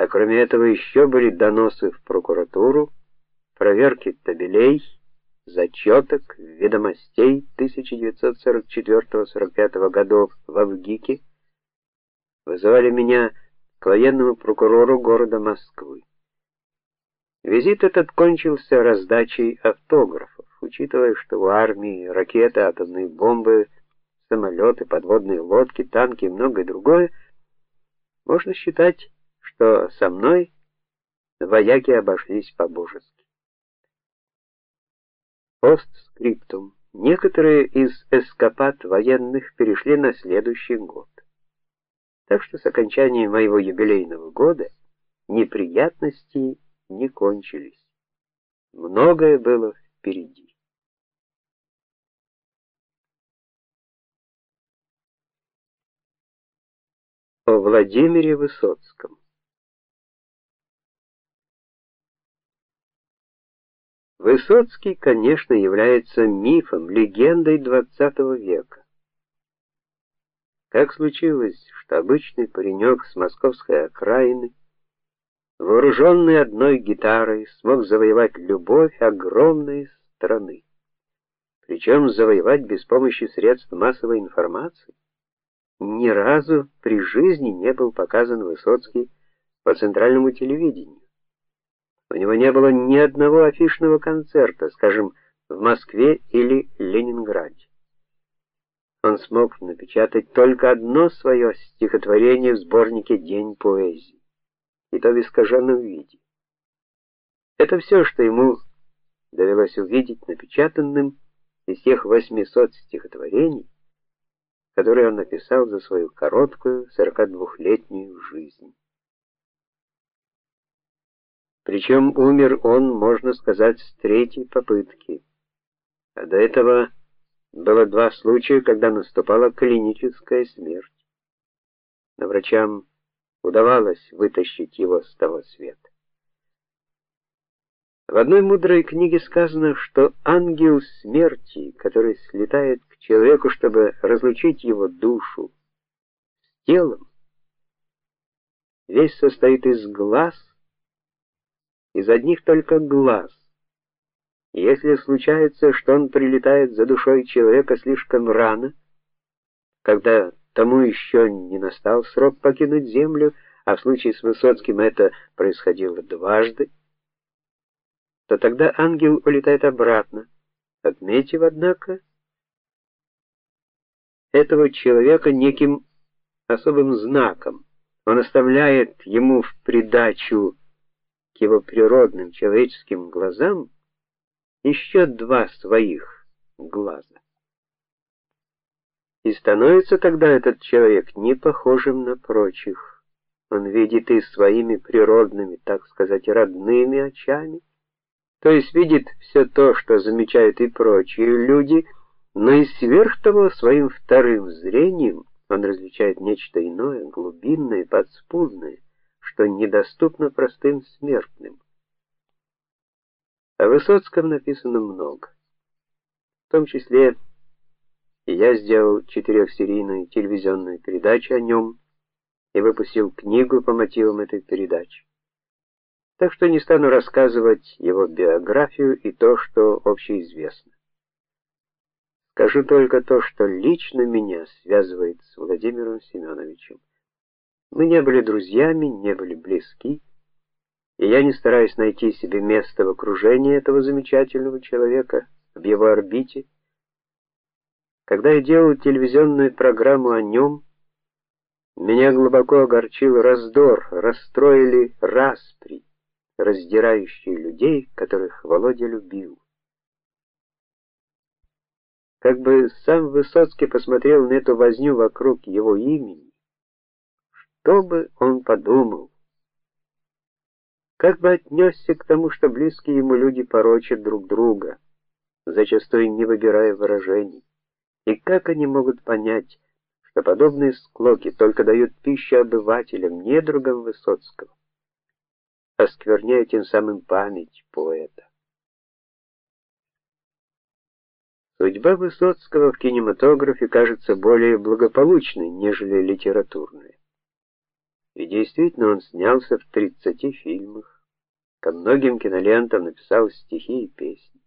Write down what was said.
А кроме этого еще были доносы в прокуратуру, проверки табелей, зачеток, ведомостей 1944-45 годов в Авгике. Вызывали меня к военному прокурору города Москвы. Визит этот кончился раздачей автографов, учитывая, что в армии ракеты, атомные бомбы, самолеты, подводные лодки, танки и многое другое, можно считать, что со мной вояки обошлись по-божески. Постскриптум. Некоторые из эскапад военных перешли на следующий год. Так что с окончанием моего юбилейного года неприятности не кончились. Многое было впереди. О Владимире Высоцком Высоцкий, конечно, является мифом, легендой XX века. Как случилось, что обычный паренек с московской окраины вооруженный одной гитарой, смог завоевать любовь огромной страны. Причем завоевать без помощи средств массовой информации. Ни разу при жизни не был показан Высоцкий по центральному телевидению. У него не было ни одного афишного концерта, скажем, в Москве или Ленинграде. Он смог напечатать только одно свое стихотворение в сборнике День поэзии и то в искаженном виде. Это все, что ему довелось увидеть напечатанным из тех 800 стихотворений, которые он написал за свою короткую 42-летнюю жизнь. Причем умер он, можно сказать, с третьей попытки. А до этого было два случая, когда наступала клиническая смерть. Но врачам удавалось вытащить его с того света. В одной мудрой книге сказано, что ангел смерти, который слетает к человеку, чтобы разлучить его душу с телом, весь состоит из глаз, из одних только глаз. Если случается, что он прилетает за душой человека слишком рано, когда тому еще не настал срок покинуть землю, а в случае с Высоцким это происходило дважды, то тогда ангел улетает обратно, отметив однако этого человека неким особым знаком. Он оставляет ему в придачу его природным человеческим глазам еще два своих глаза. И становится тогда этот человек не похожим на прочих. Он видит и своими природными, так сказать, родными очами, то есть видит все то, что замечают и прочие люди, но и сверх того своим вторым зрением он различает нечто иное, глубинное, подспудное, что недоступно простым смертным. О Высоцком написано много, в том числе и я сделал четырехсерийную телевизионную передачу о нем и выпустил книгу по мотивам этой передачи. Так что не стану рассказывать его биографию и то, что общеизвестно. Скажу только то, что лично меня связывает с Владимиром Семеновичем. Мы не были друзьями, не были близки, и я не стараюсь найти себе место в окружении этого замечательного человека, в его орбите. Когда я делал телевизионную программу о нем, меня глубоко огорчил раздор, расстроили распри, раздирающие людей, которых Володя любил. Как бы сам Высоцкий посмотрел на эту возню вокруг его имени, что бы он подумал? Как бы отнесся к тому, что близкие ему люди порочат друг друга, зачастую не выбирая выражений? И как они могут понять, что подобные склоки только дают пищу обывателям, недругам Высоцкого, оскверняя тем самым память поэта? Судьба Высоцкого в кинематографе кажется более благополучной, нежели литературная. И действительно он снялся в 30 фильмах, ко многим кинолентам написал стихи и песни.